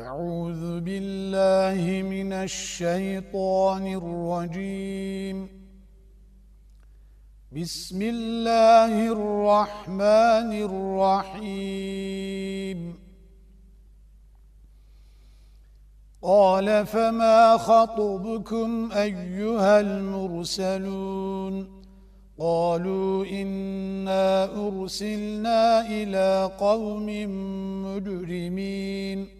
أعوذ بالله من الشيطان الرجيم. بسم الله الرحمن الرحيم. قال فما خطبكم أيها المرسلون؟ قالوا إنا أرسلنا إلى قوم مجرمين.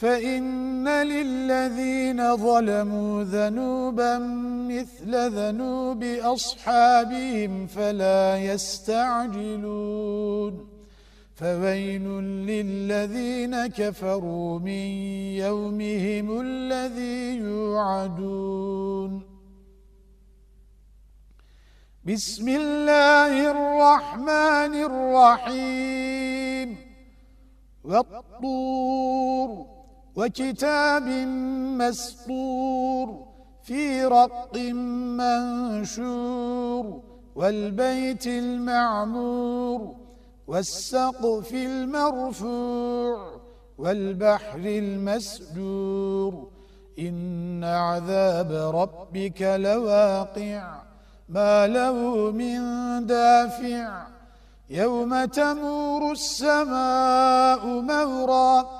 فإن للذين ظلموا ذنوبا مثل ذنوب أصحابهم فلا يستعجلون فويل للذين كفروا من يومهم الذي يوعدون بسم الله الرحمن الرحيم والطور وكتاب مسطور في رق منشور والبيت المعمور والسقف المرفوع والبحر المسجور إن عذاب ربك لواقع ما له من دافع يوم تمور السماء مورا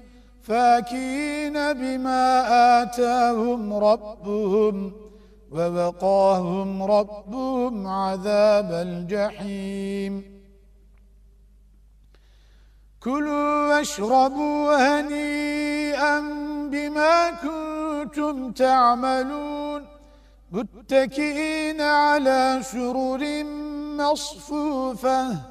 فاكين بما آتاهم ربهم ووقاهم ربهم عذاب الجحيم. كلوا واشربوا هنيئا بما كنتم تعملون. متكئين على سرر مصفوفة.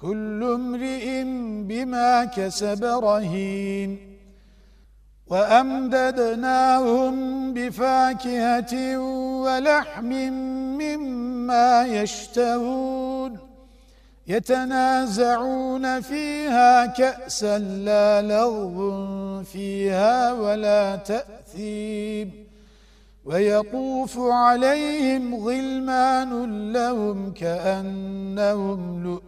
كل امرئ بما كسب رهين وأمددناهم بفاكهة ولحم مما يشتهون يتنازعون فيها كأسا لا لغو فيها ولا تأثيب ويطوف عليهم غلمان لهم كأنهم لؤلؤ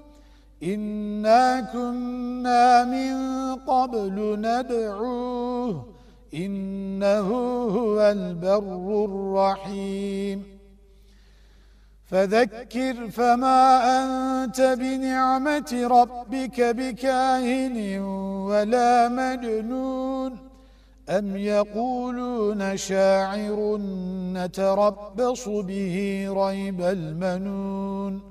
إنا كنا من قبل ندعوه إنه هو البر الرحيم فذكر فما أنت بنعمة ربك بكاهن ولا مجنون أم يقولون شاعر نتربص به ريب المنون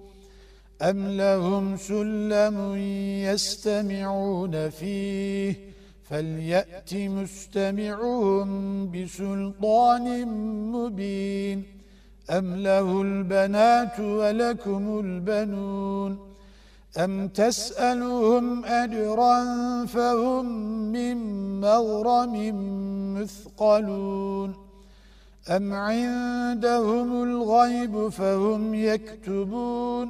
أم لهم سلم يستمعون فيه فليأت مستمعهم بسلطان مبين أم له البنات ولكم البنون أم تسألهم أجرا فهم من مغرم مثقلون أم عندهم الغيب فهم يكتبون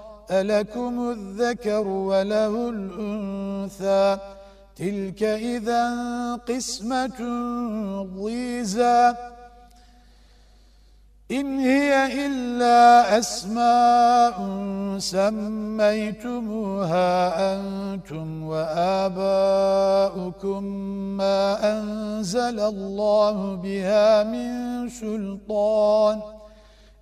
ألكم الذكر وله الأنثى. تلك إذا قسمة ضيزى. إن هي إلا أسماء سميتموها أنتم وآباؤكم ما أنزل الله بها من سلطان.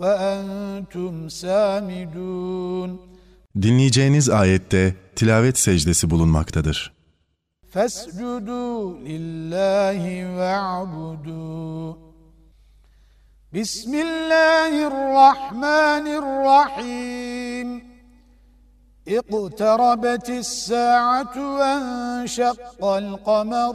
ve entum samidun. Dinleyeceğiniz ayette tilavet secdesi bulunmaktadır. Fescudu lillahi ve'budu. Bismillahirrahmanirrahim. اقتربت الساعة وانشق القمر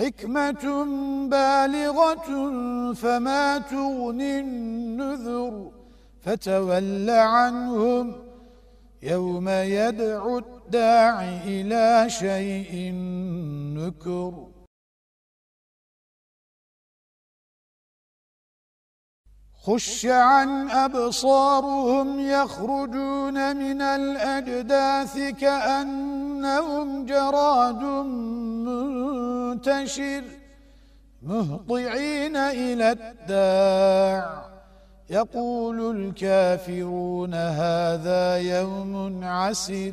حكمة بالغة فما تغني النذر فتول عنهم يوم يدعو الداع إلى شيء نكر خش عن أبصارهم يخرجون من الأجداث كأنهم جراد منتشر مهطعين إلى الداع. يقول الكافرون هذا يوم عسر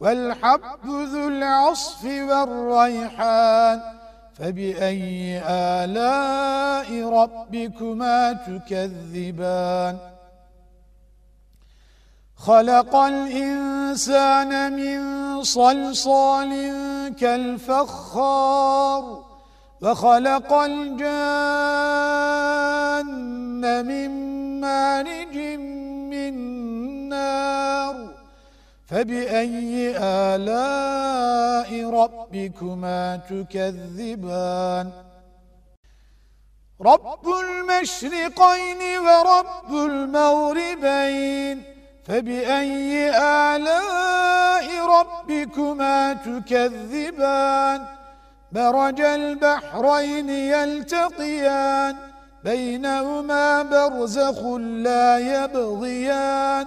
والحب ذو العصف والريحان فبأي آلاء ربكما تكذبان؟ خلق الإنسان من صلصال كالفخار وخلق الجان من مارج من نار. فبأي آلاء ربكما تكذبان رب المشرقين ورب المغربين فبأي آلاء ربكما تكذبان برج البحرين يلتقيان بينهما برزخ لا يبغيان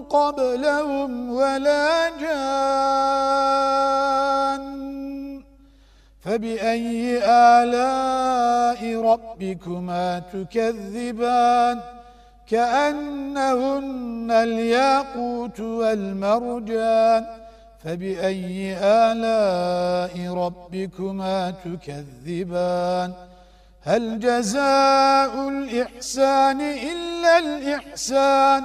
قبلهم ولا جان. فبأي آلاء ربكما تكذبان؟ كأنهن الياقوت والمرجان. فبأي آلاء ربكما تكذبان؟ هل جزاء الإحسان إلا الإحسان؟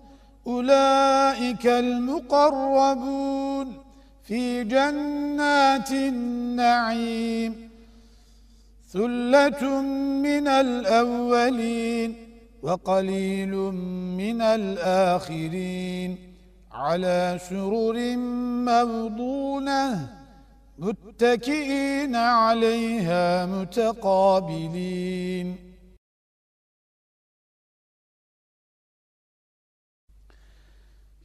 أولئك المقربون في جنات النعيم ثلة من الأولين وقليل من الآخرين على سرر موضونة متكئين عليها متقابلين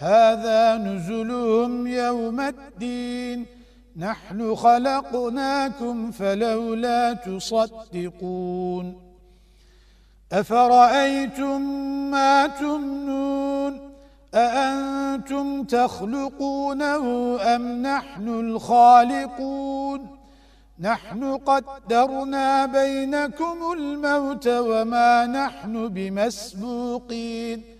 هذا نزلهم يوم الدين. نحن خلقناكم فلولا تصدقون. أفرأيتم ما تمنون؟ أأنتم تخلقونه أم نحن الخالقون؟ نحن قدرنا بينكم الموت وما نحن بمسبوقين.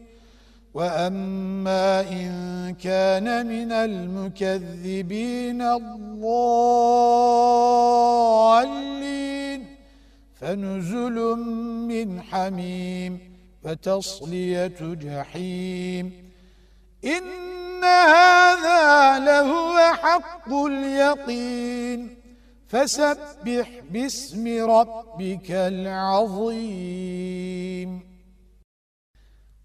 وأما إن كان من المكذبين الضالين فنزل من حميم وتصلية جحيم إن هذا لهو حق اليقين فسبح باسم ربك العظيم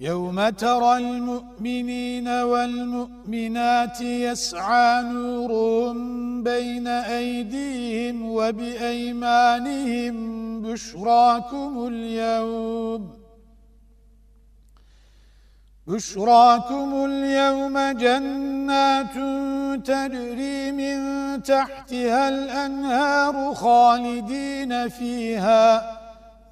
يوم ترى المؤمنين والمؤمنات يسعى نورهم بين أيديهم وبأيمانهم بشراكم اليوم بشراكم اليوم جنات تجري من تحتها الأنهار خالدين فيها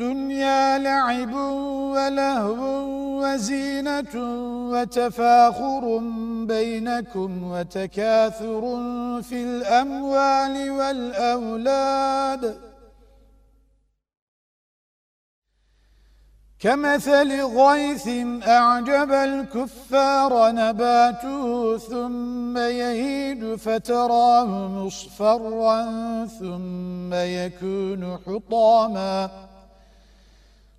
الدنيا لعب ولهو وزينة وتفاخر بينكم وتكاثر في الأموال والأولاد. كمثل غيث أعجب الكفار نباته ثم يهيد فتراه مصفرا ثم يكون حطاماً.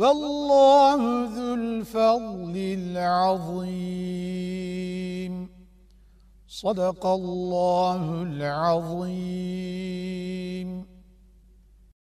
والله ذو الفضل العظيم. صدق الله العظيم.